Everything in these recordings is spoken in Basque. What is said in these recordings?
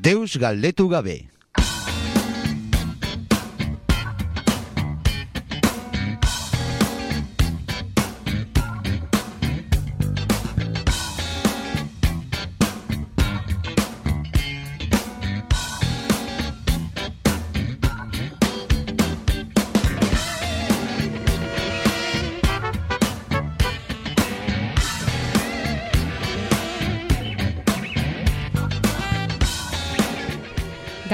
Deus galdetu gabe.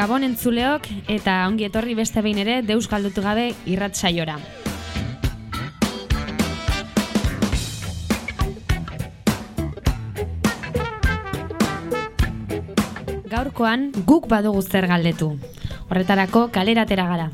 Gabon entzuleok eta ongi etorri beste behin ere deus galdutu gabe irrat saiora. Gaurkoan guk badugu zer galdetu. Horretarako kalera atera gara.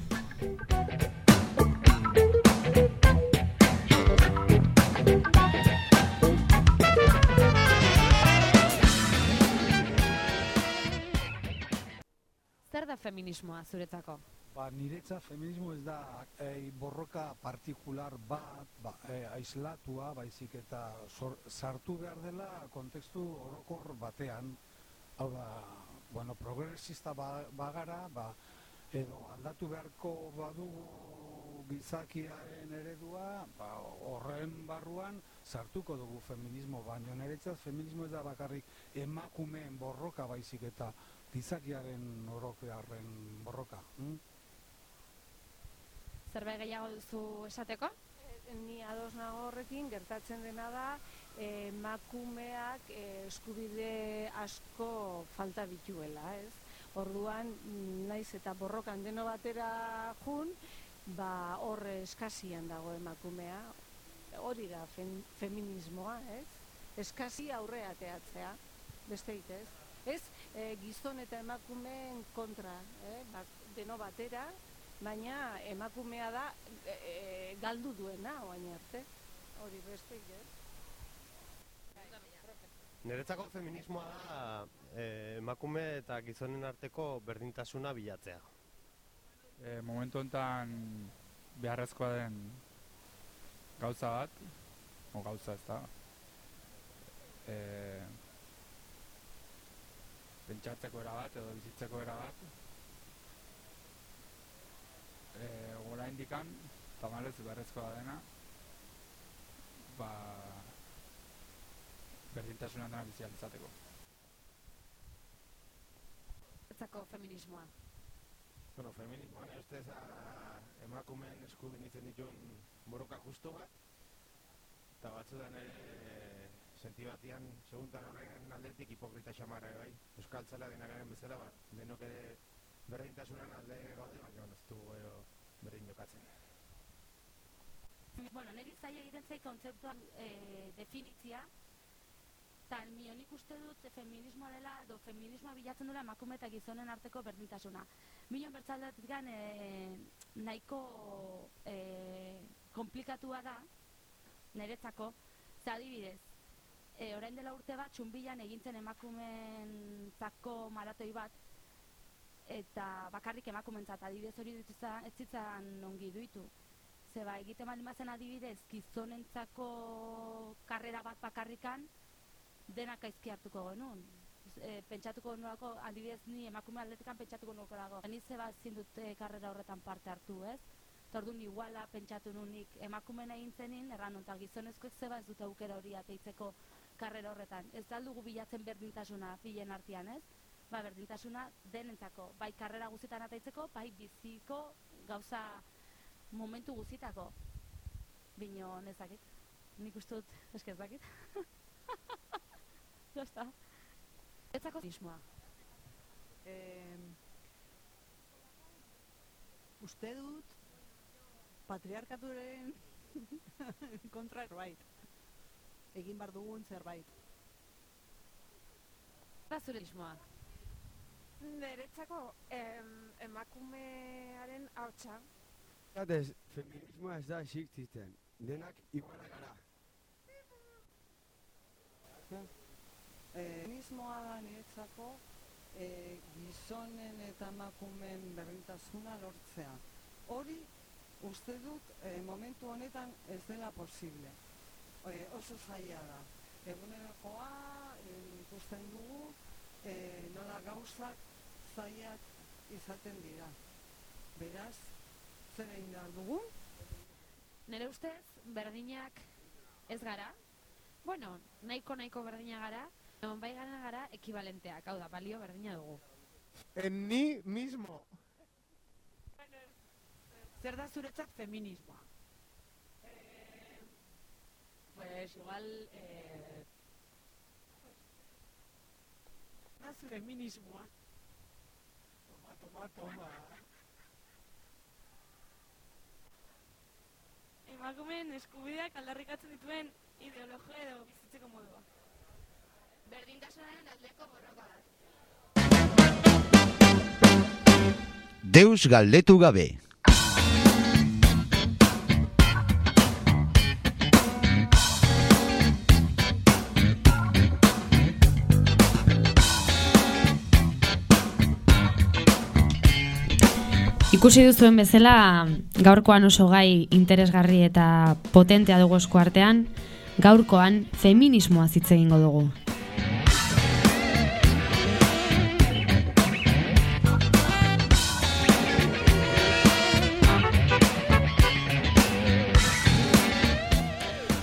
Feminismoa zuretzako? Ba, niretza feminismo ez da e, borroka partikular bat, ba, e, aislatua, baizik eta sor, sartu behar dela kontekstu orokor batean. Hau da, bueno, progresista ba, bagara, ba, edo aldatu beharko badugu gizakiaren eredua, ba, horren barruan sartuko dugu feminismo, baina niretzat feminismo ez da bakarrik emakumeen borroka baizik eta gizakiaren orokearen borroka. Hm? Zerbait gehiago duzu esateko? Ni ados nago horrekin gertatzen dena da emakumeak eh, eskubide asko falta dituela, ez? Orduan, naiz eta borrokan deno batera jun, ba hor eskasian dago emakumea. Hori da fen, feminismoa, ez? Eskasi aurrea teatzea, besteik, ez? Ez, e, gizon eta emakumeen kontra, eh? ba, deno batera, baina emakumea da e, e, galdu duena oain arte. Hori beste, eh? Niretzako feminismoa da eh, emakume eta gizonen arteko berdintasuna bilatzea. E, momentu honetan beharrezkoa den gauza bat, o gauza ez da, e, pentsatzeko era bat edo bizitzeko era bat, e, gora indikan, tamalez beharrezkoa dena, ba, berdintasunan dena bizializateko. Zuretzako feminismoa. Bueno, feminismoan ez ustez a, emakumeen eskubin itzen dituen borroka justo bat, eta batzudan ere senti batian, seguntan horren aldetik hipokrita xamarra ere bai. Euskaltzala dena garen bezala, ba, denok ere berdintasunan alde gaude, baina ez du gero berdin jokatzen. Bueno, niri zaila egiten zait kontzeptuan e, definitzia, eta ni nik uste dut feminismoa dela, edo feminismoa bilatzen dela emakume eta gizonen arteko berdintasuna. Milion bertzaldatik gan, e, nahiko e, komplikatua da, niretzako, ze adibidez, e, orain dela urte bat, txunbilan egintzen emakumen zako maratoi bat, eta bakarrik emakumentzat adibidez hori dut ez zitzan ongi duitu. Zeba, egiten baldin bazen adibidez, gizonentzako karrera bat bakarrikan, denak aizki hartuko genuen. E, pentsatuko genuako, adibidez ni emakume aldetikan pentsatuko nuko dago. Ni zeba ezin dut e, karrera horretan parte hartu, ez? Eta orduan iguala pentsatu nunik emakumeen egin zenin, erran onta gizonezkoek zeba ez dute aukera hori ateitzeko karrera horretan. Ez da dugu bilatzen berdintasuna bilen artean, ez? Ba, berdintasuna denentzako, bai karrera guztietan ateitzeko, bai biziko gauza momentu guztietako. Bino, nezakit. Nik uste dut, eske ez dakit. Ya está. Zuretzako feminismoa. Eh, uste dut patriarkaturen kontra zerbait. Egin bar dugun zerbait. Zer zuretzako Niretzako em, emakumearen hautsa. Zatez, feminismoa ez da existitzen. Denak iguala gara. Feminismoa da niretzako eh, gizonen eta emakumeen berdintasuna lortzea. Hori uste dut eh, momentu honetan ez dela posible. E, oso zaila da. Egunerakoa e, ikusten dugu e, nola gauzak zaiak izaten dira. Beraz, zer egin behar dugu? Nere ustez, berdinak ez gara. Bueno, nahiko nahiko berdina gara, egon bai gara gara ekibalenteak, hau da, balio berdina dugu. En ni mismo. Zer da zuretzat feminismoa? Pues igual, eh, zure feminismoa. Toma, toma, toma. Emakumeen eskubideak aldarrikatzen dituen ideologia edo bizitzeko modua. berdintasunaren aldeko borroka bat. Deus galdetu gabe. Ikusi duzuen bezala, gaurkoan oso gai interesgarri eta potentea dugu esku artean, gaurkoan feminismoa hitz egingo dugu.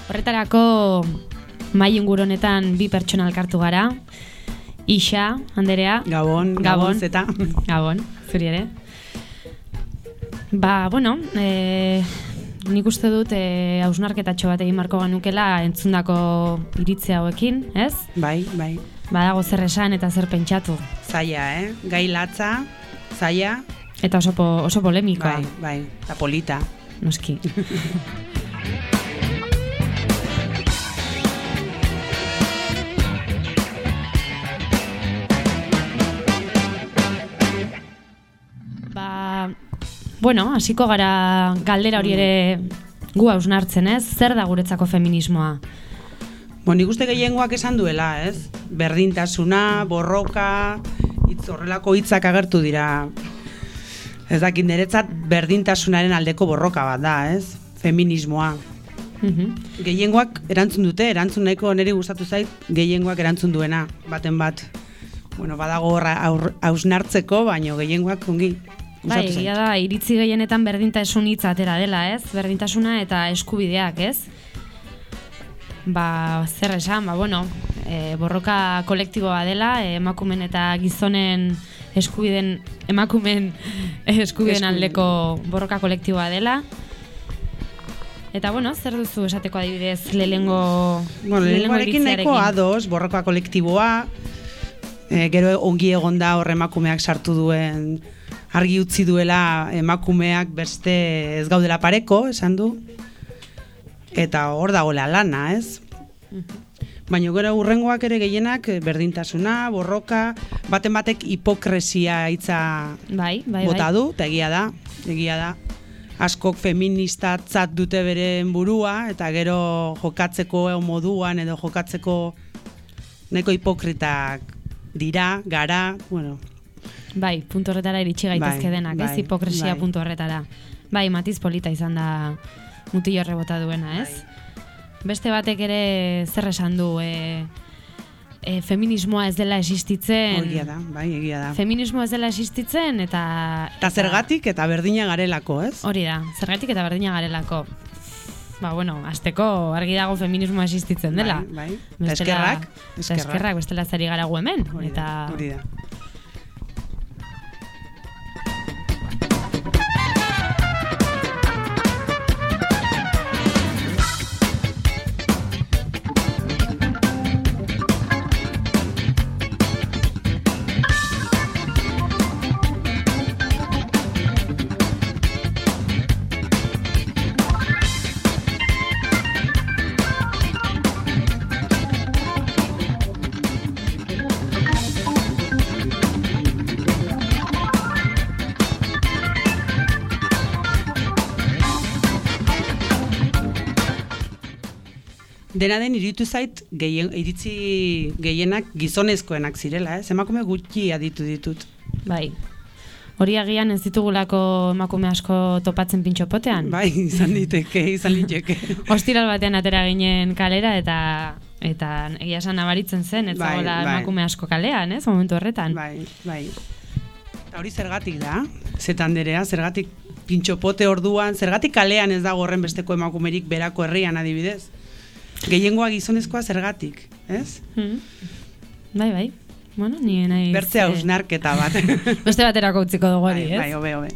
Horretarako mai inguru honetan bi pertsona elkartu gara. Ixa, Anderea. Gabon, Gabon, zeta. Gabon, zuri ere. Ba, bueno, e, nik uste dut e, hausnarketatxo bat egin marko ganukela entzundako iritzi hauekin, ez? Bai, bai. Badago zer esan eta zer pentsatu. Zaila, eh? Gai latza, zaila. Eta oso, po, oso polemikoa. Bai, bai. Eta polita. Noski. bueno, hasiko gara galdera hori ere gu hausnartzen, ez? Zer da guretzako feminismoa? Bo, nik uste gehiengoak esan duela, ez? Berdintasuna, borroka, hitz horrelako hitzak agertu dira. Ez dakit niretzat berdintasunaren aldeko borroka bat da, ez? Feminismoa. Mhm. Gehiengoak erantzun dute, erantzun nahiko niri gustatu zait, gehiengoak erantzun duena, baten bat. Bueno, badago horra hausnartzeko, baino gehiengoak ongi Bai, egia da, iritzi gehienetan berdintasun hitza atera dela, ez? Berdintasuna eta eskubideak, ez? Ba, zer esan, ba, bueno, e, borroka kolektiboa dela, e, emakumen eta gizonen eskubiden, emakumen eskubiden Eskubide. aldeko borroka kolektiboa dela. Eta, bueno, zer duzu esateko adibidez lehengo Bueno, lehenengoarekin nahiko ados, borroka kolektiboa, e, gero ongi egon da hor emakumeak sartu duen, argi utzi duela emakumeak beste ez gaudela pareko, esan du, eta hor dagoela lana, ez? Baina gero urrengoak ere gehienak eh, berdintasuna, borroka, baten batek hipokresia hitza bai, bai, bota bai. du, eta egia da, egia da. Askok feministatzat dute beren burua, eta gero jokatzeko moduan edo jokatzeko neko hipokritak dira, gara, bueno, Bai, puntu horretara iritsi gaitezke Bai, denak, ez? bai, Hipokresia bai. puntu horretara. Bai, matiz polita izan da mutillo rebota duena, ez? Beste batek ere zer esan du, e, e, feminismoa ez dela existitzen. egia da, bai, egia da. Feminismoa ez dela existitzen eta... Eta zergatik eta berdina garelako, ez? Hori da, zergatik eta berdina garelako. Ba, bueno, azteko argi dago feminismoa existitzen dela. Bai, bai. Eta Bestela- eskerrak, eta eskerrak. eskerrak, bestela zari gara hemen. Hori eta... da, hori da. Dena den iritu zait gehien, iritzi gehienak gizonezkoenak zirela, ez? Emakume gutxi aditu ditut. Bai. Hori agian ez ditugulako emakume asko topatzen pintxopotean. Bai, izan diteke, izan liteke. Ostiral batean atera ginen kalera eta eta egia esan nabaritzen zen, ez Bai, bai. emakume asko kalean, ez, momentu horretan. Bai, bai. Eta hori zergatik da, zetanderea, zergatik pintxopote orduan, zergatik kalean ez dago horren besteko emakumerik berako herrian adibidez. Gehiengoa gizonezkoa zergatik, ez? Mm. Bai, bai. Bueno, ni nahi... Bertzea ausnarketa bat. Beste baterako utziko dugu hori, ez? Bai, hobe, hobe.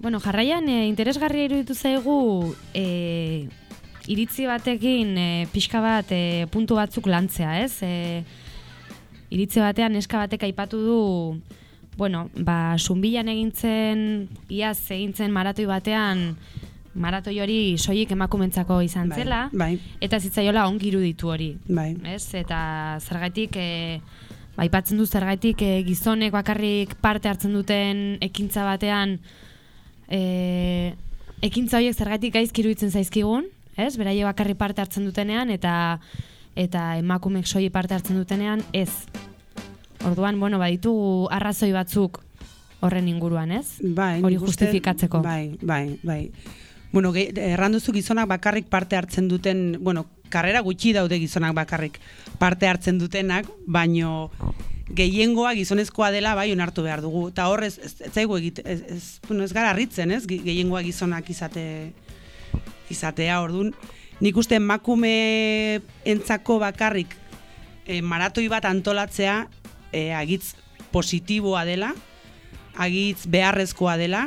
Bueno, jarraian e, interesgarria iruditu zaigu e, iritzi batekin e, pixka bat e, puntu batzuk lantzea, ez? E, iritzi batean neska batek aipatu du bueno, ba, sunbilan egintzen, iaz egintzen maratoi batean, maratoi hori soilik emakumentzako izan Bai, zela, bai. eta zitzaiola ongi iruditu hori. Bai. Ez? Eta zergaitik, e, ba, aipatzen du zergaitik e, gizonek bakarrik parte hartzen duten ekintza batean, e, ekintza horiek zergatik gaizki iruditzen zaizkigun, ez? Beraie bakarrik parte hartzen dutenean, eta eta emakumek soi parte hartzen dutenean, ez. Orduan, bueno, baditugu arrazoi batzuk horren inguruan, ez? Bai, Hori justifikatzeko. Bai, bai, bai. Bueno, erranduzu gizonak bakarrik parte hartzen duten, bueno, karrera gutxi daude gizonak bakarrik parte hartzen dutenak, baino gehiengoa gizonezkoa dela bai onartu behar dugu. Eta hor ez, ez, ez, ez, ez, bueno, ez gara harritzen, ez? Ge- Gehiengoa gizonak izate izatea, ordun nik uste emakume entzako bakarrik e, maratoi bat antolatzea e, agitz positiboa dela, agitz beharrezkoa dela,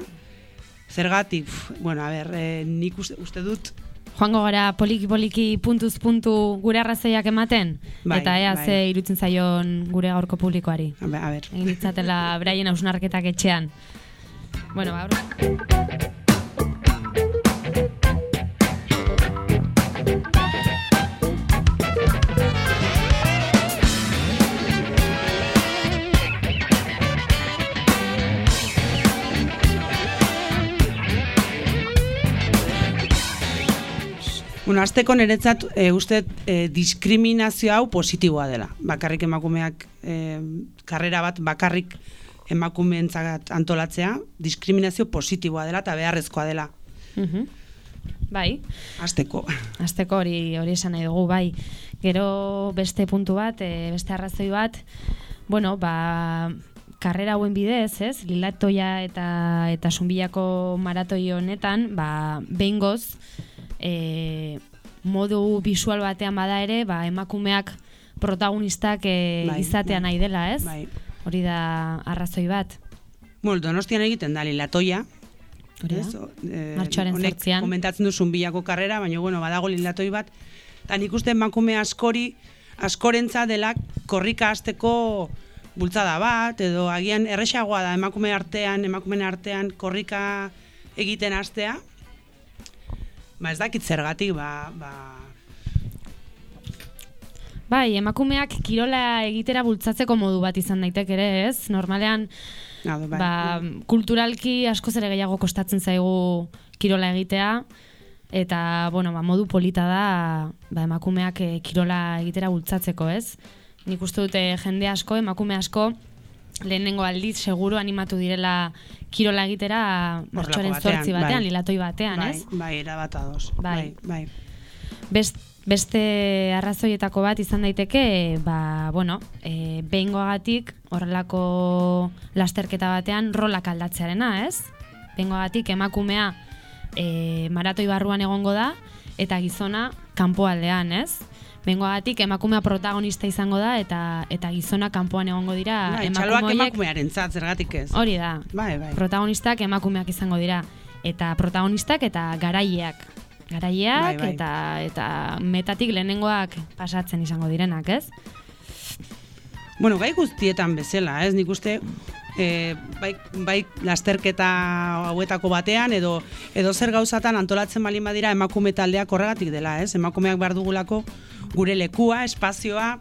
zergatik, pf, bueno, a ber, e, nik uste, uste dut, Joango gara poliki-poliki puntuz puntu gure arrazoiak ematen, Bai, eta ea bai. ze irutzen zaion gure gaurko publikoari. a ber. Egin ditzatela braien hausnarketak etxean. Bueno, ba, Bueno, azteko niretzat e, uste e, diskriminazio hau positiboa dela. Bakarrik emakumeak e, karrera bat bakarrik emakumeentzat antolatzea, diskriminazio positiboa dela eta beharrezkoa dela. Mhm. Bai, Azteko. Azteko hori hori esan nahi dugu, bai. Gero beste puntu bat, e, beste arrazoi bat, bueno, ba, karrera hauen bidez, ez? Lilatoia eta eta Sunbilako maratoi honetan, ba, behingoz, e, modu visual batean bada ere, ba, emakumeak protagonistak e, Bai, izatea bai. nahi dela, ez? Bai. Hori da arrazoi bat. Bueno, donostian egiten da lilatoia. Hori da. eh, Martxoaren zortzian. Komentatzen du zunbilako karrera, baina bueno, badago lilatoi bat. Eta nik uste emakume askori, askorentza dela korrika hasteko bultzada bat, edo agian erresagoa da emakume artean, emakumeen artean korrika egiten hastea. Ba ez dakit zergatik, ba, ba, Bai, emakumeak kirola egitera bultzatzeko modu bat izan daiteke ere, ez? Normalean, Ah, bai. ba, kulturalki askoz ere gehiago kostatzen zaigu kirola egitea, eta, bueno, ba, modu polita da, ba, emakumeak eh, kirola egitera bultzatzeko, ez? Nik uste dute jende asko, emakume asko, lehenengo aldiz seguru animatu direla kirola egitera martxoaren zortzi batean, bai. lilatoi batean, bai, ez? bai, erabat ados. Bai. bai. Best, beste arrazoietako bat izan daiteke, ba, bueno, e, behingoagatik horrelako lasterketa batean rolak aldatzearena, ez? Behingoagatik emakumea e, maratoi barruan egongo da, eta gizona kanpoaldean, ez? Behingoagatik emakumea protagonista izango da, eta eta gizona kanpoan egongo dira Bai, emakume txaloak horiek- emakumearen zat, zergatik ez. Hori da. Bai, bai. Protagonistak emakumeak izango dira eta protagonistak eta garaileak. Garaileak Bai, bai. eta eta metatik lehenengoak pasatzen izango direnak, ez? Bueno, gai guztietan bezala, ez? Nik uste e, bai, bai lasterketa hauetako batean edo edo zer gauzatan antolatzen balin badira emakume taldeak horregatik dela, ez? Emakumeak behar dugulako gure lekua, espazioa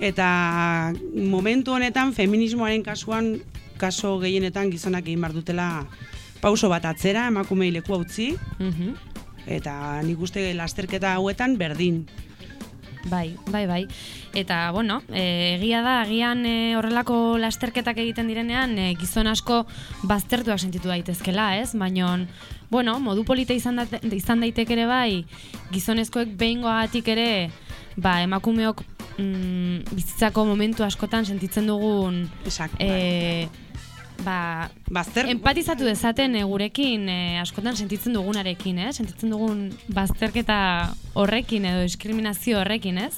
eta momentu honetan feminismoaren kasuan kaso gehienetan gizonak egin behar dutela pauso bat atzera emakumei lekua utzi Mhm. eta nik uste lasterketa hauetan berdin. Bai, bai, bai. Eta, bueno, e, egia da, agian e, horrelako lasterketak egiten direnean, e, gizon asko baztertuak sentitu daitezkela, ez? Baina, bueno, modu polita izan, da, izan daitek ere bai, gizonezkoek behingoagatik ere, ba, emakumeok mm, bizitzako momentu askotan sentitzen dugun Exact, e, ba, Bazter, empatizatu dezaten e, gurekin e, askotan sentitzen dugunarekin, eh? Sentitzen dugun bazterketa horrekin edo diskriminazio horrekin, ez?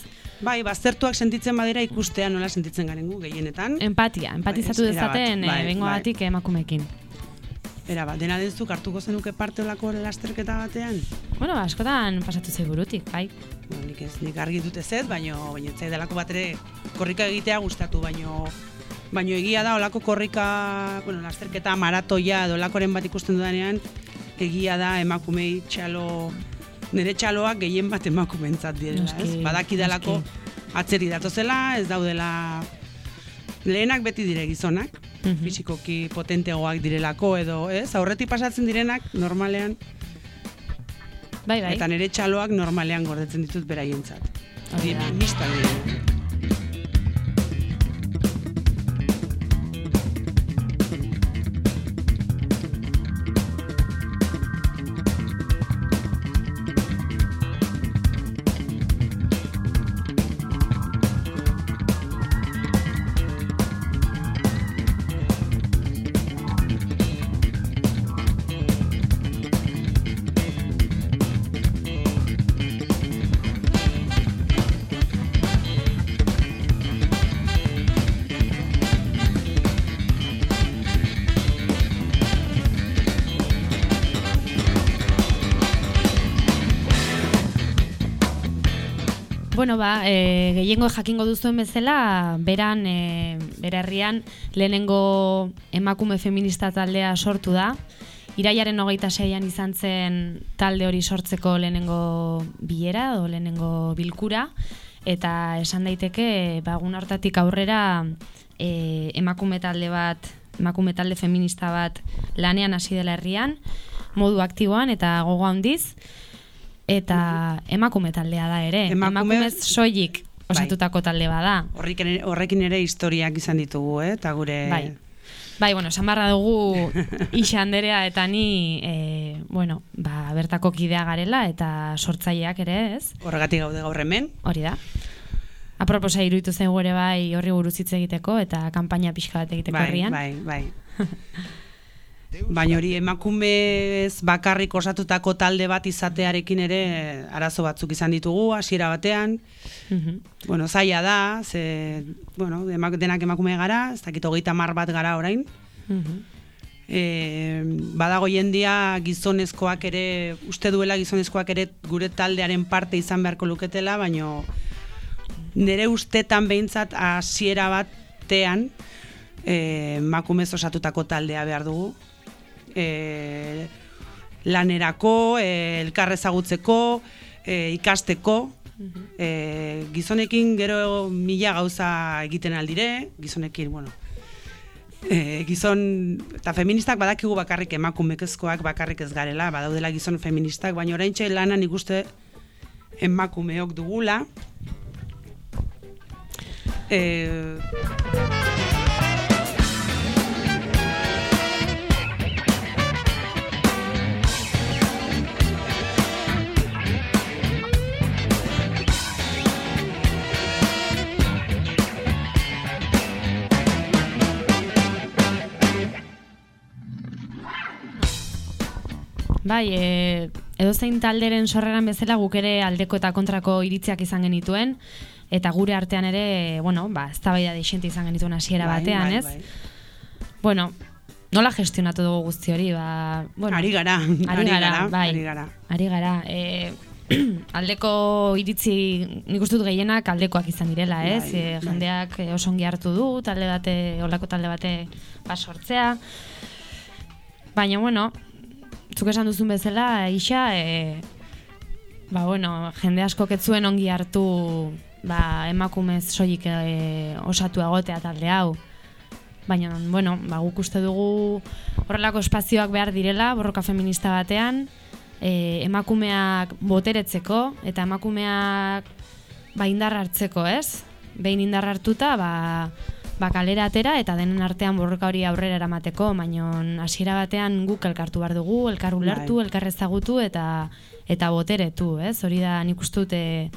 Bai, baztertuak sentitzen badera ikustea nola sentitzen garen gu gehienetan. Empatia, empatizatu Bai, erabat, dezaten bai, e, bengoagatik emakumekin. Era bat, dena denzuk hartuko zenuke parte olako lasterketa batean? Bueno, askotan pasatu zaiburutik, bai. Bueno, nik ez, nik argi dut ez ez, baino, baino ez delako bat ere korrika egitea gustatu, baino baino egia da olako korrika, bueno, lasterketa maratoia edo olakoren bat ikusten dudanean, egia da emakumei txalo, nire txaloak gehien bat emakumentzat direla, ez? Noski, Badaki dalako atzeri datozela, ez daudela lehenak beti dire gizonak, Mhm. fisikoki potenteagoak direlako edo, ez? Aurretik pasatzen direnak normalean Bai, bai. Eta nire txaloak normalean gordetzen ditut beraientzat. Hori Hori da. mistak Bueno, ba, e, gehiengo jakingo duzuen bezala, beran, e, bere herrian, lehenengo emakume feminista taldea sortu da. Iraiaren hogeita seian izan zen talde hori sortzeko lehenengo bilera, edo lehenengo bilkura, eta esan daiteke, ba, egun hartatik aurrera, e, emakume talde bat, emakume talde feminista bat lanean hasi dela herrian, modu aktiboan eta gogo handiz, eta emakume taldea da ere. Emakume- Emakumez soilik osatutako talde bada. Horrekin ere, horrekin ere historiak izan ditugu, eh? Eta gure... Bai. Bai, bueno, esan barra dugu Ixa Anderea eta ni, e, bueno, ba, bertako kidea garela eta sortzaileak ere, ez? Horregatik gaude gaur hemen. Hori da. Aproposa iruditu zen ere bai horri buruz hitz egiteko eta kanpaina pixka bat egiteko Bai, herrian. bai, bai. Baina hori emakumez bakarrik osatutako talde bat izatearekin ere arazo batzuk izan ditugu hasiera batean. Mhm. Bueno, zaila da, ze, bueno, emak, denak emakume gara, ez dakit hogeita mar bat gara orain. Mhm. E, badago jendia gizonezkoak ere, uste duela gizonezkoak ere gure taldearen parte izan beharko luketela, baino nire ustetan behintzat hasiera batean e, makumez osatutako taldea behar dugu. E, lanerako, e, elkar ezagutzeko, e, ikasteko, e, gizonekin gero mila gauza egiten aldire, gizonekin, bueno, e, gizon, eta feministak badakigu bakarrik emakumekezkoak bakarrik ez garela, badaudela gizon feministak, baina oraintxe lanan ikuste emakumeok dugula. E, Bai, e, edozein talderen sorreran bezala guk ere aldeko eta kontrako iritziak izan genituen, eta gure artean ere, bueno, ba, eztabaida deixente izan genituen hasiera Bai, batean, bai, ez? bai. Bueno, nola gestionatu dugu guzti hori, ba... Bueno, Ari gara, ari, ari gara, gara, bai, ari gara. Ari gara, e, aldeko iritzi, nik uste dut gehienak aldekoak izan direla, ez? Bai, e, bai. jendeak e, oso ongi hartu du, talde bate, olako talde bate basortzea. Baina, bueno, zuk esan duzun bezala, isa, e, ba, bueno, jende asko ketzuen ongi hartu ba, emakumez soilik e, osatu egotea talde hau. Baina, bueno, ba, guk uste dugu horrelako espazioak behar direla, borroka feminista batean, e, emakumeak boteretzeko, eta emakumeak ba indarra hartzeko, ez? Behin indarra hartuta, ba, ba kalera atera eta denen artean borroka hori aurrera eramateko, baino hasiera batean guk elkartu behar dugu, elkar ulertu, Bai. elkar ezagutu eta eta boteretu, ez? Hori da nik uste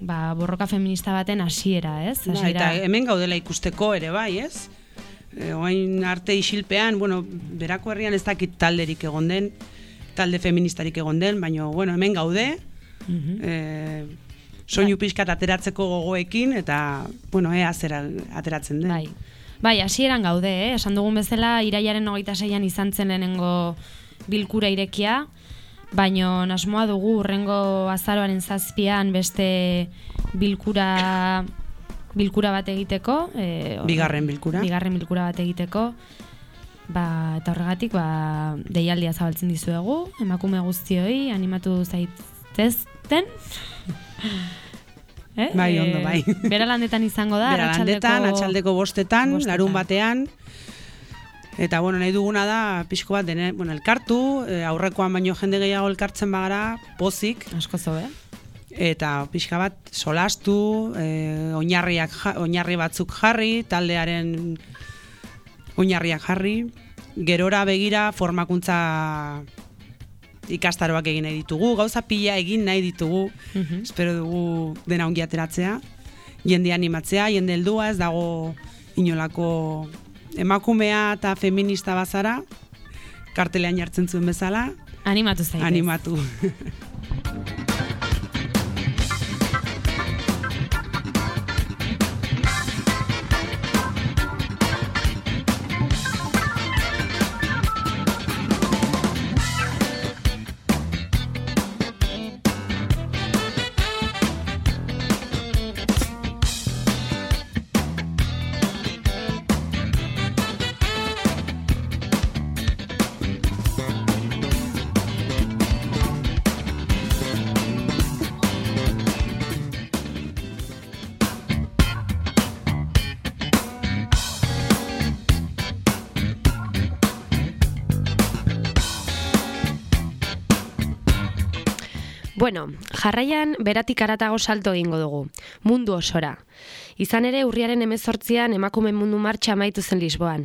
ba, borroka feminista baten hasiera, ez? Ba, Hasiera eta hemen gaudela ikusteko ere bai, ez? E, oain arte isilpean, bueno, berako herrian ez dakit talderik egon den, talde feministarik egon den, baina, bueno, hemen gaude, Mhm. e, soinu pixkat ateratzeko gogoekin, eta, bueno, ea zera ateratzen den. Bai. Bai, hasieran gaude, eh? esan dugun bezala, iraiaren hogeita seian izan zen lehenengo bilkura irekia, baino asmoa dugu urrengo azaroaren zazpian beste bilkura bilkura bat egiteko. E, Bigarren bilkura. Bigarren bilkura bat egiteko. Ba, eta horregatik, ba, deialdia zabaltzen dizuegu, emakume guztioi, animatu zaitezten. eh? Bai, ondo, bai. Bera landetan izango da, Bera landetan, atxaldeko bostetan, bostetan. larun batean, Eta, bueno, nahi duguna da, pixko bat, dene, bueno, elkartu, eh, aurrekoan baino jende gehiago elkartzen bagara, pozik. Asko zobe. Eta pixka bat, solastu, eh, oinarriak, oinarri batzuk jarri, taldearen oinarriak jarri, gerora begira formakuntza ikastaroak egin nahi ditugu, gauza pila egin nahi ditugu, Mhm. espero dugu dena ongi ateratzea, jende animatzea, jende heldua, ez dago inolako emakumea eta feminista bazara, kartelean jartzen zuen bezala, Animatu zaitez. animatu. Bueno, jarraian beratik aratago salto egingo dugu, mundu osora. Izan ere urriaren emezortzian emakume mundu martxa amaitu zen Lisboan.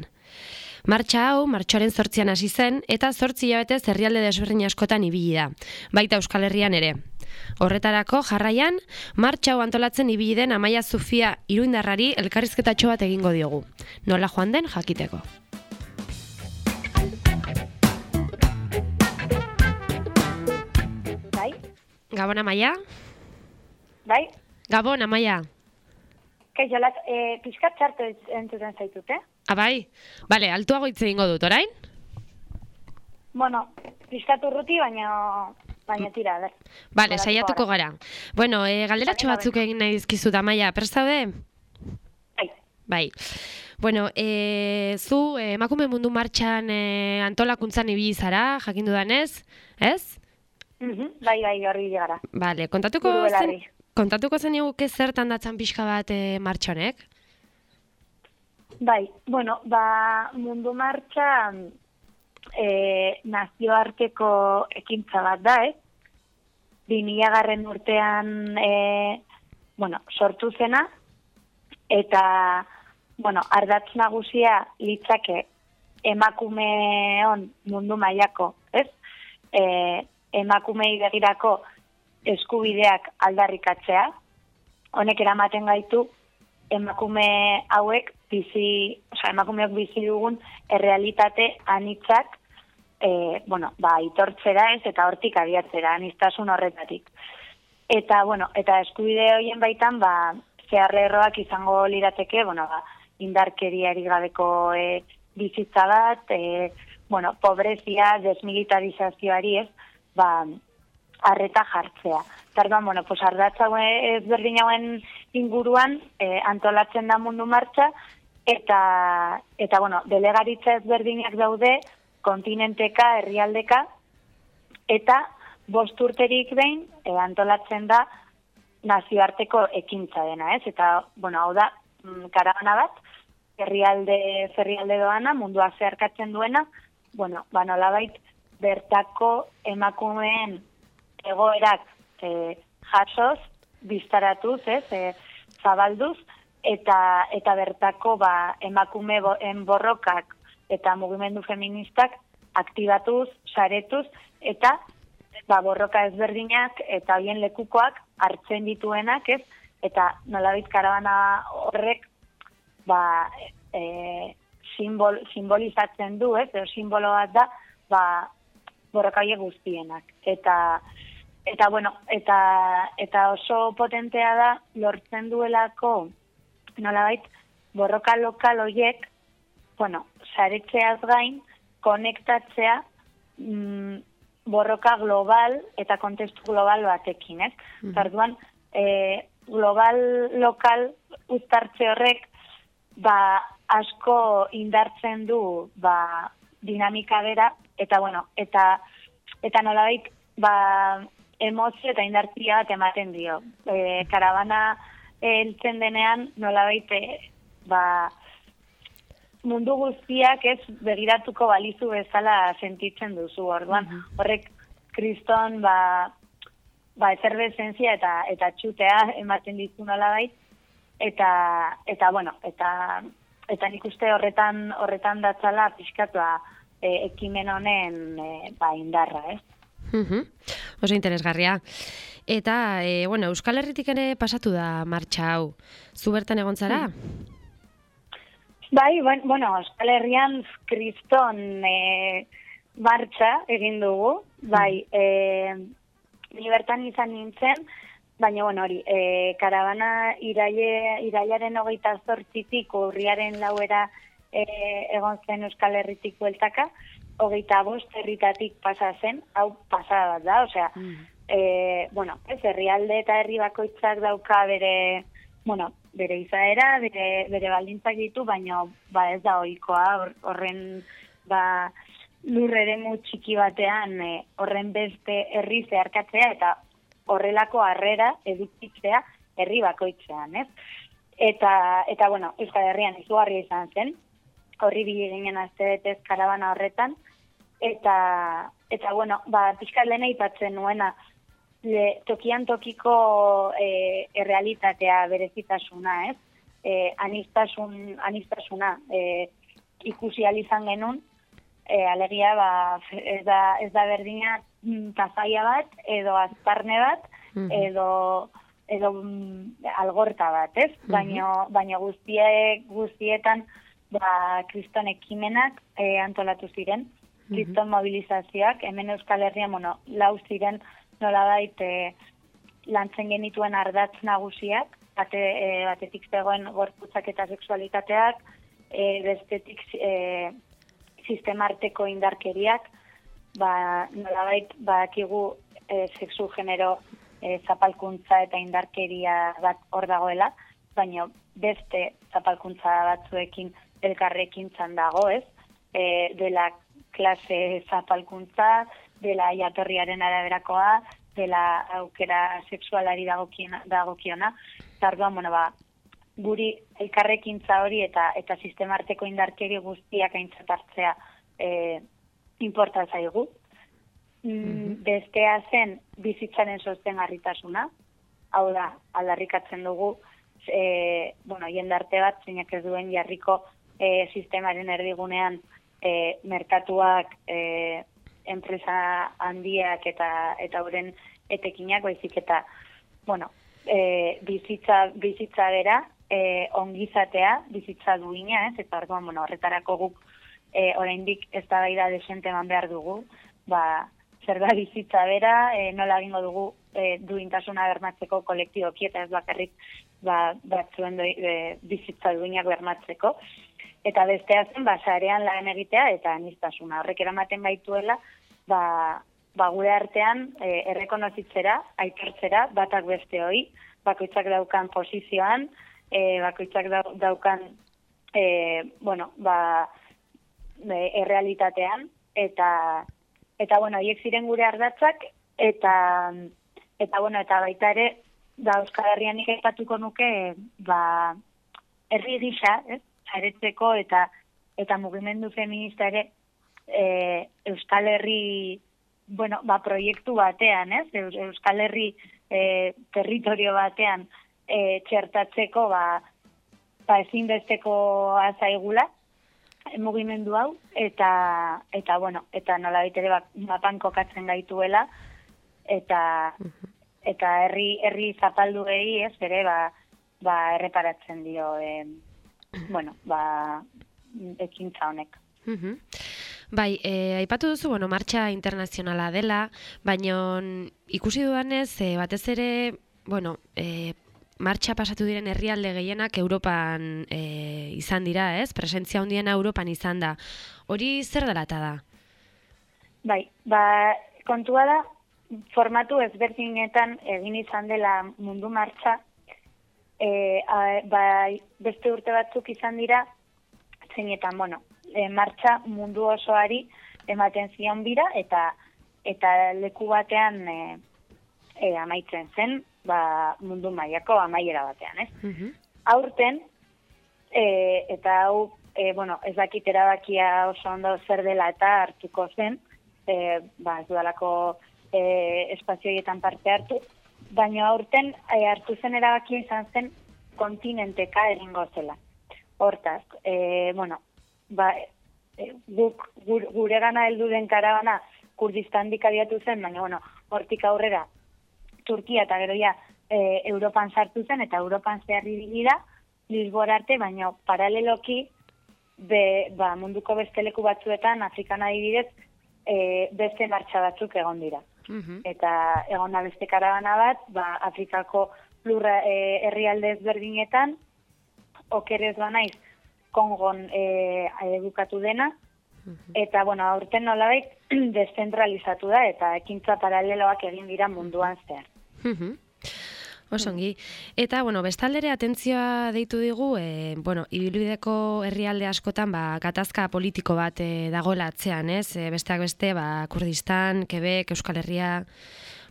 Martxa hau, martxoaren sortzian hasi zen, eta zortzi hilabetez herrialde desberdin askotan ibili da, baita Euskal Herrian ere. Horretarako, jarraian, martxa hau antolatzen ibili den Amaia Zufia iruindarrari elkarrizketatxo bat egingo diogu. Nola joan den jakiteko. Gabon Amaia? bai, Gabon Amaia? kaixo, lat, e, pixkat txarto ez- entzuten zaitut, eh? Ah, bai? Bale, altuago hitz egingo dut, orain? Bueno, pixkat urruti, baina, baina tira, a ber. Bale, saiatuko gara. Bueno, e, galderatxo batzuk egin nahi dizkizut, Amaia, prest zaude? Bai. Bai. Bueno, e, zu emakume mundu martxan e, antolakuntzan ibili zara, jakin dudanez, ez? Mhm, bai, bai, horri gara. Bale, kontatuko zen, kontatuko zen zertan datzan pixka bat e, martxonek? Bai, bueno, ba, mundu martxa e, nazioarteko ekintza bat da, eh? 2000 garren urtean e, bueno, sortu zena, eta, bueno, ardatz nagusia litzake emakumeon mundu mailako, ez? E, emakumei begirako eskubideak aldarrikatzea, honek eramaten gaitu emakume hauek bizi, osea, emakumeok bizi dugun errealitate anitzak e, bueno, ba, itortzera ez eta hortik abiatzera, aniztasun horretatik. Eta, bueno, eta eskubide horien baitan, ba, zeharlerroak izango lirateke, bueno, ba, indarkeriari gabeko e, bizitza bat, e, bueno, pobrezia, desmilitarizazioari ez, ba, arreta jartzea. Tarduan, bueno, pues ardatza ezberdin hauen inguruan eh, antolatzen da mundu martxa, eta, eta bueno, delegaritza ezberdinak daude, kontinenteka, herrialdeka, eta bost urterik behin eh, antolatzen da nazioarteko ekintza dena, ez? Eta, bueno, hau da, mm, karavana bat, herrialde ferrialde doana, mundua zeharkatzen duena, bueno, ba nolabait bertako emakumeen egoerak e, jasoz biztaratuz, ez, e, zabalduz, eta eta bertako ba, emakume bo, borrokak eta mugimendu feministak aktibatuz, saretuz, eta ba, borroka ezberdinak eta hoien lekukoak hartzen dituenak, ez? Eta nolabait karabana horrek ba, e, simbol, simbolizatzen du, ez? Edo simbolo bat da, ba, borroka guztienak. Eta, eta, bueno, eta, eta oso potentea da, lortzen duelako, nolabait, borroka lokal horiek, bueno, saretzeaz gain, konektatzea mm, borroka global eta kontestu global batekin, ez? Mm -hmm. e, global lokal uztartze horrek ba, asko indartzen du ba, dinamika bera, eta bueno, eta eta nolabait ba, emozio eta indartzia bat ematen dio. E, karabana heltzen denean nolabait e, ba, mundu guztiak ez begiratuko balizu bezala sentitzen duzu. Orduan, horrek kriston ba, ba efervescentzia eta eta txutea ematen dizu nolabait eta eta bueno, eta eta nik uste horretan horretan datzala pixkatua e, ekimen honen e, ba indarra, ez? Mhm. Oso interesgarria. Eta, e, bueno, Euskal Herritik ere pasatu da martxa hau. Zu bertan egon zara? Hmm. Bai, bueno, Euskal Herrian kriston e, martxa egin dugu. Bai, e, ni bertan izan nintzen, baina, bueno, hori, e, karabana iraile, irailaren hogeita zortzitik urriaren lauera e, egon zen Euskal Herritik bueltaka, hogeita bost herritatik pasa zen, hau pasada bat da, osea, mm. e, bueno, ez, herrialde eta herri bakoitzak dauka bere, bueno, bere izaera, bere, bere baldintzak ditu, baina ba ez da ohikoa horren ba, lurreremu txiki batean e, horren beste herri zeharkatzea eta horrelako harrera edukitzea herri bakoitzean, ez? Eta, eta bueno, Euskal Herrian izugarri izan zen, horri bi ginen azte karabana horretan, eta, eta bueno, ba, pixka lehena ipatzen nuena, le, tokian tokiko e, errealitatea berezitasuna, ez? E, anistasun, anistasuna e, ikusi alizan genuen, e, alegia ba, ez, da, ez da berdina mm, tazaia bat, edo azparne bat, edo edo mm, algorta bat, ez? Baina, baina guztie, guztietan ba, kriston ekimenak e, antolatu ziren, kriston mobilizazioak, hemen Euskal Herria, bueno, lau ziren, nola baite lantzen genituen ardatz nagusiak, bate, e, batetik zegoen gorputzak eta seksualitateak, e, bestetik e, sistemarteko indarkeriak, ba, nola bait, ba, kigu e, seksu genero e, zapalkuntza eta indarkeria bat hor dagoela, baina beste zapalkuntza batzuekin elkarrekin dago, ez? E, dela klase zapalkuntza, dela jatorriaren araberakoa, dela aukera sexualari dagokiona, dagokiona. Zarduan, bueno, ba, guri elkarrekintza hori eta eta sistemarteko indarkeri guztiak aintzat hartzea e, importa zaigu. Mm, bestea zen bizitzaren sosten garritasuna, hau da, aldarrikatzen dugu, e, bueno, jendarte bat, zeinak ez duen jarriko e, sistemaren erdigunean e, merkatuak e, enpresa handiak eta eta uren etekinak baizik eta bueno, e, bizitza bizitza bera, e, ongizatea, bizitza duina, ez? Eta orduan, bueno, horretarako guk e, oraindik eztabaida desente eman behar dugu, ba, zer da bizitza bera, e, nola egingo dugu e, duintasuna bermatzeko kolektiboki eta ez bakarrik ba, batzuen doi, e, bizitza duinak bermatzeko. Eta bestea zen, ba, sarean lan egitea eta anistasuna. Horrek eramaten gaituela, ba, ba gure artean e, errekonozitzera, aitortzera, batak beste hoi, bakoitzak daukan posizioan, e, bakoitzak daukan, e, bueno, ba, errealitatean, eta, eta bueno, hiek ziren gure ardatzak, eta, eta bueno, eta baita ere, da Euskal Herrian nuke, ba, herri gisa, ez, zaretzeko, eta, eta mugimendu feminista ere, e, Euskal Herri bueno, ba, proiektu batean, ez? Euskal Herri e, territorio batean e, txertatzeko ba, ba ezinbesteko azaigula mugimendu hau eta eta bueno eta nolabait ere ba, mapan kokatzen gaituela eta eta herri herri zapalduei ez ere ba ba erreparatzen dio e, bueno ba ekintza honek Mhm. Bai, e, aipatu duzu, bueno, martxa internazionala dela, baina ikusi dudanez, e, batez ere, bueno, e, martxa pasatu diren herrialde gehienak Europan e, izan dira, ez? Presentzia hundiena Europan izan da. Hori zer dalata da? Bai, ba, kontua da, formatu ezberdinetan egin izan dela mundu martxa, e, a, bai, beste urte batzuk izan dira, zeinetan, bueno, e, martxa mundu osoari ematen zion bira eta eta leku batean e, e, amaitzen zen ba, mundu mailako amaiera batean, ez? Mhm. Aurten e, eta hau e, bueno, ez dakit erabakia oso ondo zer dela eta hartuko zen, e, ba, ez dudalako e, espazioietan parte hartu, baina aurten e, hartu zen erabakia izan zen kontinenteka eringo zela. Hortaz, e, bueno, ba, e, guk, gur, gure gana heldu den karabana Kurdistandik abiatu zen, baina bueno, hortik aurrera Turkia eta gero ja e, Europan sartu zen eta Europan zehar dira Lisbora arte, baina paraleloki be, ba, munduko beste leku batzuetan Afrikan adibidez e, beste martxa batzuk egon dira. Mhm. Eta egon da beste karabana bat, ba, Afrikako lurra e, herrialde ezberdinetan, okerez ba naiz, Kongon e, edukatu dena, eta, bueno, aurten nolabait descentralizatu da, eta ekintza paraleloak egin dira munduan zehar. Mhm. Osongi. Eta, bueno, bestaldere atentzioa deitu digu, e, bueno, ibilbideko herrialde askotan, ba, gatazka politiko bat e, dagoela atzean, ez? E, besteak beste, ba, Kurdistan, Quebec, Euskal Herria...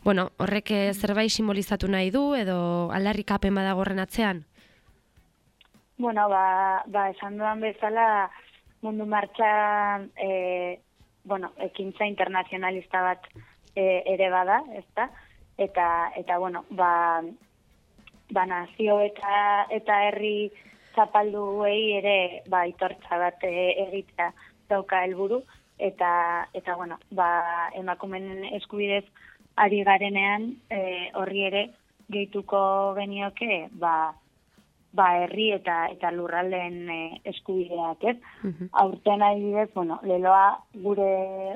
Bueno, horrek zerbait simbolizatu nahi du, edo aldarrikapen badago horren atzean? Bueno, ba, ba esan dudan bezala mundu martxa e, bueno, ekintza internazionalista bat e, ere bada, ezta? Eta, eta bueno, ba, ba nazio eta, eta herri zapalduei ere ba, itortza bat e, egitea dauka helburu eta, eta bueno, ba, emakumen eskubidez ari garenean e, horri ere gehituko genioke ba, ba herri eta eta lurraldeen e, eskubideak, ez? Aurten adibidez, bueno, leloa gure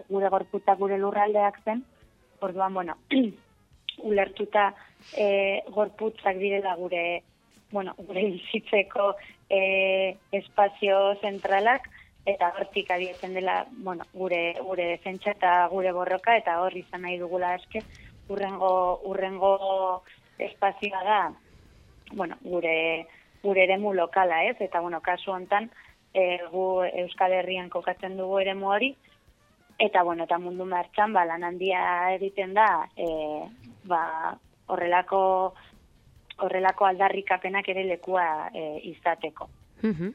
gure gorputa gure lurraldeak zen. Orduan, bueno, ulertuta e, gorputzak direla gure bueno, gure bizitzeko e, espazio zentralak eta hortik adietzen dela, bueno, gure gure defentsa eta gure borroka eta hor izan nahi dugula eske urrengo urrengo espazioa da bueno, gure gure eremu lokala, ez? Eta bueno, kasu hontan e, gu Euskal Herrian kokatzen dugu eremu hori eta bueno, eta mundu martxan ba lan handia egiten da e, ba, horrelako horrelako aldarrikapenak ere lekua e, izateko. Mhm.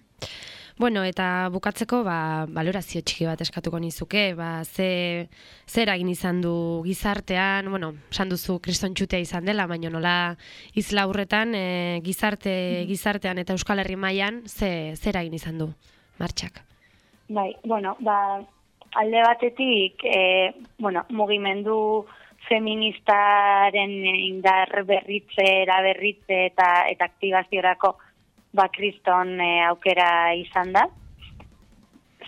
Bueno, eta bukatzeko ba, valorazio txiki bat eskatuko nizuke, ba, ze, zer egin izan du gizartean, bueno, esan duzu kriston txutea izan dela, baina nola isla aurretan e, gizarte, gizartean eta Euskal Herri mailan ze, zer egin izan du martxak? Bai, bueno, ba, alde batetik, e, bueno, mugimendu feministaren indar berritze, eraberritze eta, eta aktivaziorako ba, kriston e, aukera izan da.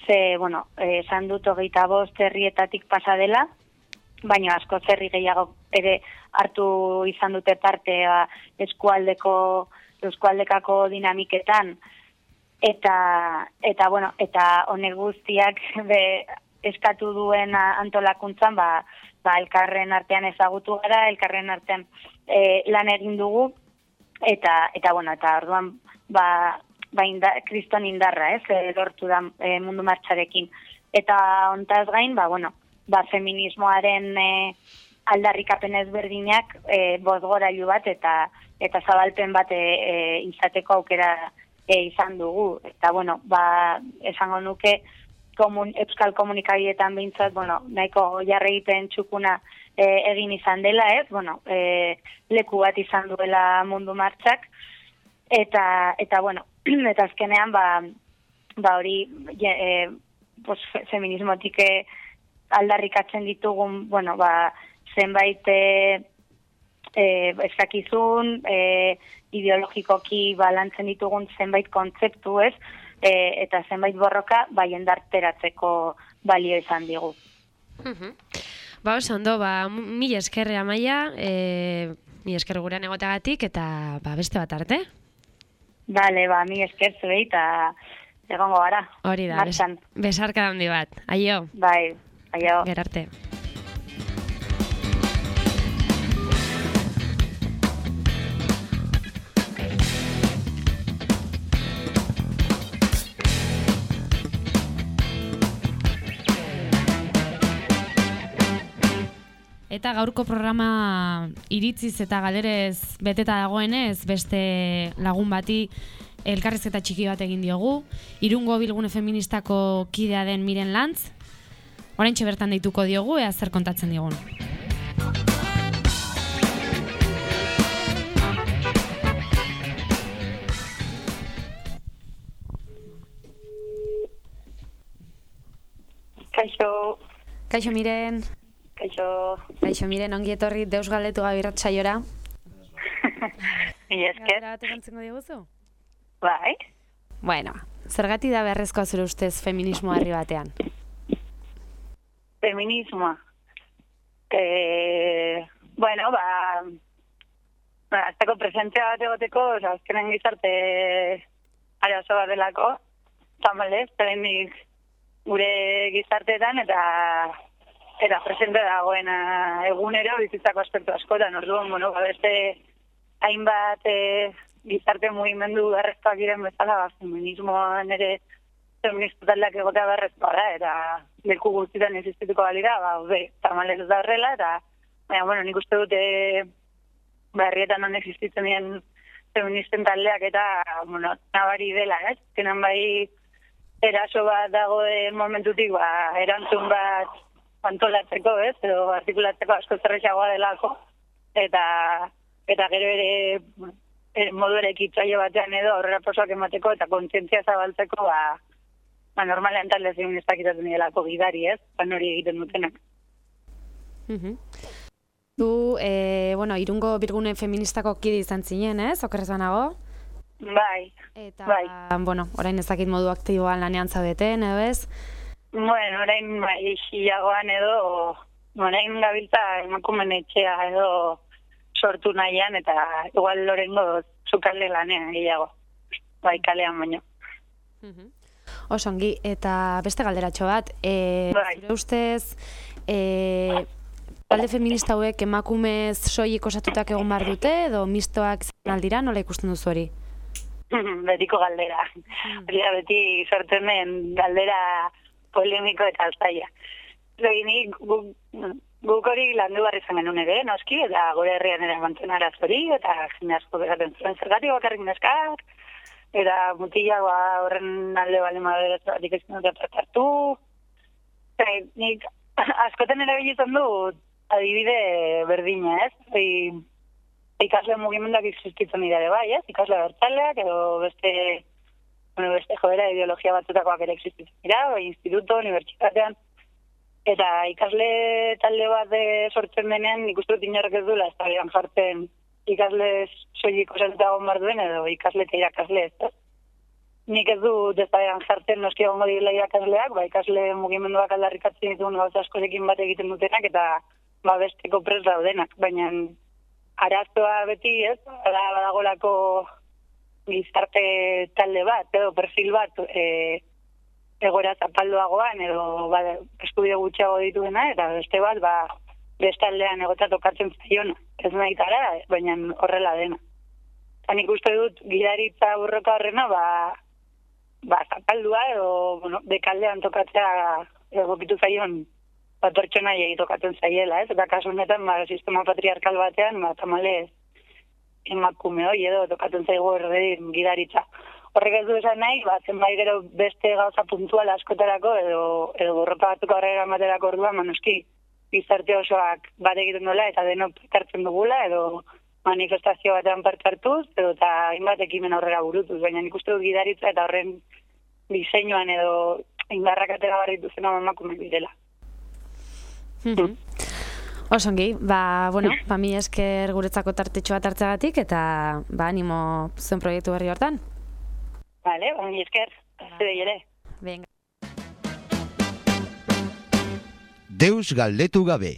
Ze, bueno, esan dut hogeita bost herrietatik pasa dela, baina asko zerri gehiago ere hartu izan dute parte ba, eskualdeko eskualdekako dinamiketan eta eta bueno eta honek guztiak be, eskatu duen antolakuntzan ba, ba elkarren artean ezagutu gara elkarren artean e, lan egin dugu eta eta bueno eta orduan ba ba inda, kriston indarra, ez, e, lortu da e, mundu martxarekin. Eta ontaz gain, ba, bueno, ba, feminismoaren e, aldarrikapen ezberdinak e, bozgorailu bat eta eta zabalpen bat e, e, izateko aukera e, izan dugu. Eta, bueno, ba, esango nuke komun, euskal komunikabietan bintzat, bueno, nahiko jarre egiten txukuna e, egin izan dela, ez? Bueno, e, leku bat izan duela mundu martxak, eta, eta bueno, eta azkenean, ba, ba hori, e, pues, feminismotik e, aldarrikatzen ditugun, bueno, ba, zenbait e, e, eskakizun, e, ideologikoki balantzen ditugun zenbait kontzeptu, ez? E, eta zenbait borroka bai endarteratzeko balio izan digu. Ba, oso ondo, ba, mil eskerre amaia, e, mil esker gurean egotagatik, eta ba, beste bat arte? Bale, ba, mil esker zuei, eta egongo gara. Hori da, besarka handi bat. Aio. Bai, aio. Gerarte. Eta gaurko programa iritziz eta galerez beteta dagoenez, beste lagun bati elkarrizketa txiki bat egin diogu. Irungo bilgune feministako kidea den miren lantz. Horain bertan deituko diogu, ea zer kontatzen digun. Kaixo. Kaixo miren. Kaixo. Kaixo, miren, ongi etorri deus galdetu gabirat saiora. Mila esker. Gara bat diguzu? Bai. Bueno, zergati da beharrezkoa zure ustez feminismo harri batean? Feminismoa. E, bueno, ba, ba, azteko presentzia bat egoteko, oza, azkenen gizarte arazo bat delako, tamalez, gure gizarteetan, eta eta presente dagoena egunero bizitzako aspektu askotan, orduan, bueno, ba, beste hainbat e, gizarte mugimendu garrezkoak giren bezala, ba, feminismoan ere feministo taldeak egotea garrezkoa da, eta leku guztietan existituko balira, ba, be, tamalez da horrela, eta, baina, bueno, nik uste dute ba, herrietan non existitzen dien feministen taldeak eta, bueno, nabari dela, ez? Kenan bai, eraso bat dagoen momentutik, ba, erantzun bat antolatzeko, ez, edo artikulatzeko asko zerrexagoa delako, eta eta gero ere e, modu ere kitzaio batean edo horrela posoak emateko eta kontzientzia zabaltzeko, ba, ba normalean talde zein ez dakitatzen delako gidari, ez, ba hori egiten dutenak. Mm Du, e, bueno, irungo birgune feministako kide izan zinen, ez, okerrez banago? Bai, eta, bai. bueno, orain ezakit modu aktiboan lanean zaudeten, edo ez? Bueno, orain bai edo, orain gabiltza emakumen etxea edo sortu nahian, eta igual lorengo zukalde lanean gehiago, bai kalean baino. Osongi, eta beste galderatxo bat, e, bai. zure ustez, e, talde feminista hauek emakumez soilik osatutak egon bar dute, edo mistoak zen aldira, nola ikusten duzu hori? Betiko galdera. Mm. beti sortzen den galdera polemiko eta alzaia. Zegin, guk hori landu barri zen genuen ere, noski, eta gure herrian ere mantzen arazori, eta jende asko begaten zuen zergatik bakarrik neskak, eta mutila ba, horren alde bale madera zeratik ez dute tratartu. nik askoten ere bilizan du adibide berdina, ez? Zi, ikasle mugimendak existitzen dira bai, ez? Ikasle bertzaleak, edo beste bueno, beste joera ideologia batzutakoak ere existitzen dira, instituto, unibertsitatean, eta ikasle talde bat sortzen denean, nik uste dut inorrek ez duela, ez jartzen ikasle soilik osatuta bar duen, edo ikasle eta irakasle ez, Nik ez du dezaian jartzen noski egongo dira irakasleak, ba, ikasle mugimenduak aldarrikatzen dituen gauza askorekin bat egiten dutenak, eta ba, besteko pres daudenak, baina arazoa beti ez, da badagolako gizarte talde bat, edo perfil bat, e, egora zapalduagoan, edo ba, eskubide gutxiago dituena, eta beste bat, ba, bestaldean egota tokatzen zaiona. Ez nahi tara, baina horrela dena. Eta nik uste dut, gidaritza burroka horrena, ba, ba zapaldua, edo, bueno, dekaldean tokatzea egokitu zaion, bat pertsona tokatzen zaiela, ez? Eta kasu honetan, ba, sistema patriarkal batean, ba, tamalez, emakume hori edo tokatzen zaigu erdin gidaritza. horrek ez du esan nahi, ba, zenbait gero beste gauza puntual askotarako edo, edo borroka batzuk aurrera ematerako orduan, manoski, gizarte osoak bat egiten dola eta denok hartzen dugula edo manifestazio batean parte hartuz edo eta hainbat ekimen aurrera burutuz, baina nik uste dut gidaritza eta horren diseinuan edo indarrak atera barritu zen emakume direla. Mhm. Osongi, ba, bueno, ba, mi esker guretzako tartetxo bat hartzagatik eta ba, animo zuen proiektu berri hortan. Vale, ba, mi esker, zure ere. Venga. Deus galdetu gabe.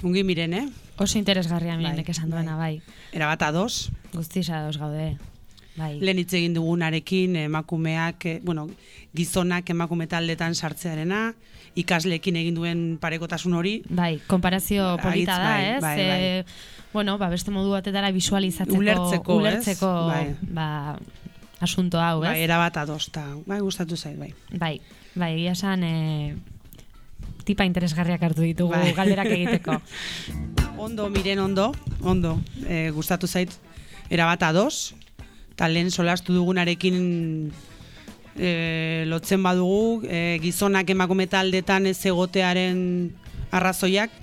Ungi miren, eh? Oso interesgarria mirenek esan duena, bai. Era bat ados. Guztiz ados gaude. Bai. Lehen hitz egin dugunarekin emakumeak, eh, bueno, gizonak emakume taldetan sartzearena, ikasleekin egin duen parekotasun hori. Bai, konparazio polita da, bai, ez? bai, bai. E, bueno, ba, beste modu batetara visualizatzeko, Ulertzeko, ulertzeko Bai. ba, asunto hau, ez? Bai, era bat adosta. Bai, gustatu zait, bai. Bai, bai, egia esan, e, tipa interesgarriak hartu ditugu Bai. galderak egiteko. Ondo, miren, ondo, ondo. E, gustatu zait, era bat ados, eta lehen solastu dugunarekin e, lotzen badugu, e, gizonak emakume taldetan ez egotearen arrazoiak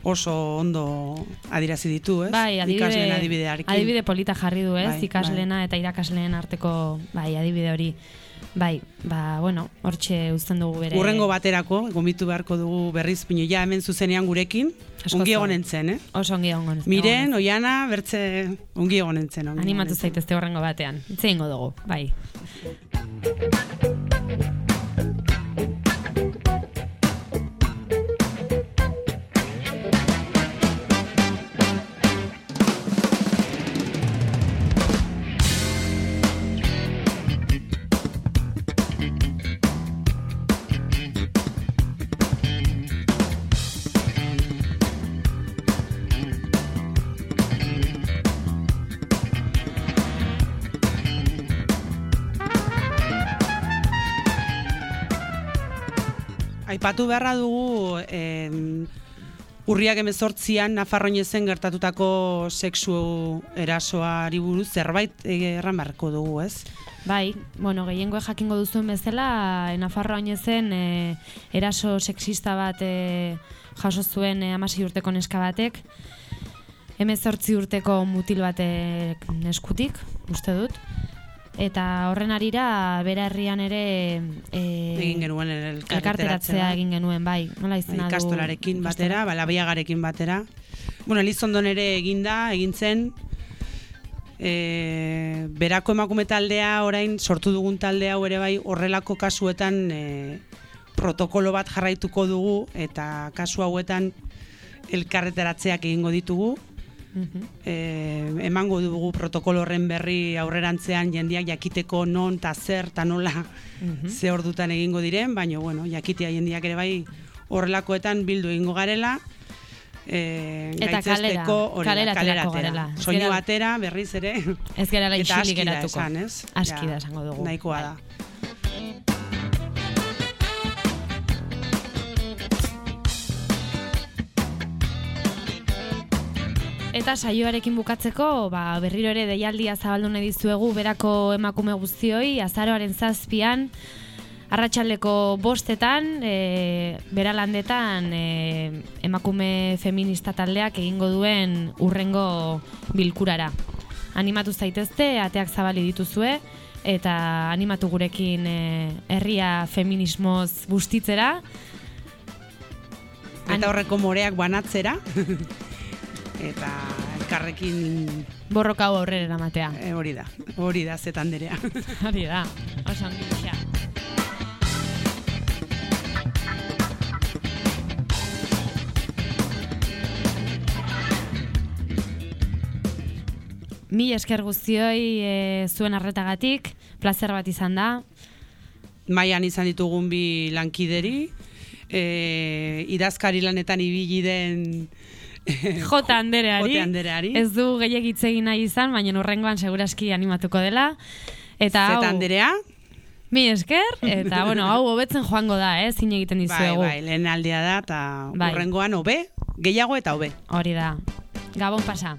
oso ondo adirazi ditu, ez? Bai, adibide, Ikasleen adibidearekin. adibide polita jarri du, ez? Bai, Ikaslena eta irakasleen arteko, bai, adibide hori. Bai, ba, bueno, hortxe uzten dugu bere... Urrengo baterako, gomitu beharko dugu berriz pinu, ja hemen zuzenean gurekin, Asko ongi egon nintzen, eh? Oso ongi egon nintzen. Miren, oiana, bertze, ongi egon. Ongi Animatu zaitezte horrengo batean. Itze ingo dugu, bai. Aipatu beharra dugu em, urriak emezortzian Nafarroinezen gertatutako sexu erasoari buruz zerbait eh, erran beharko dugu, ez? Bai, bueno, gehiengo jakingo duzuen bezala, e, Nafarroa zen e, eraso sexista bat e, jaso zuen e, amasi urteko neska batek, hemezortzi urteko mutil batek neskutik, uste dut. Eta horren arira, bera herrian ere... E, Egin genuen elkarteratzea egin genuen, bai. Nola izena du? ikastolarekin batera, balabiagarekin batera. Bueno, Elizondon ere eginda, egin zen, e, berako emakume taldea orain sortu dugun talde hau ere bai horrelako kasuetan e, protokolo bat jarraituko dugu eta kasu hauetan elkarreteratzeak egingo ditugu. Mhm. E, emango dugu protokolo horren berri aurrerantzean jendiak jakiteko non eta zer eta nola Mhm. ze ordutan egingo diren, baina bueno, jakitea jendiak ere bai horrelakoetan bildu egingo garela. E, Eta kalera, hori kalera kalera atera. Soinu gara- atera berriz ere. Ez gerala Eta isilik geratuko. esan, ez? Aski Ja, da esango dugu. Nahikoa Bai. da. Eta saioarekin bukatzeko, ba, berriro ere deialdia zabaldu nahi dizuegu berako emakume guztioi, azaroaren zazpian, arratsaldeko bostetan, e, beralandetan e, emakume feminista taldeak egingo duen urrengo bilkurara. Animatu zaitezte, ateak zabali dituzue, eta animatu gurekin e, herria feminismoz bustitzera. Eta horreko moreak banatzera. eta elkarrekin borroka aurrera eramatea. E, hori da, hori da, zetanderea. Hori da, oso ongi xa. Mi esker guztioi e, zuen arretagatik, placer bat izan da. Maian izan ditugun bi lankideri, e, idazkari lanetan ibili den Jota Andereari. Jote Andereari. Ez du gehiagitz egin nahi izan, baina urrengoan seguraski animatuko dela. Eta hau, Zeta Anderea. Mi esker, eta bueno, hau hobetzen joango da, eh, zin egiten Bai, dizuegu. bai, lehen aldea da, eta Bai. urrengoan hobe, gehiago eta hobe. Hori da. Gabon pasa.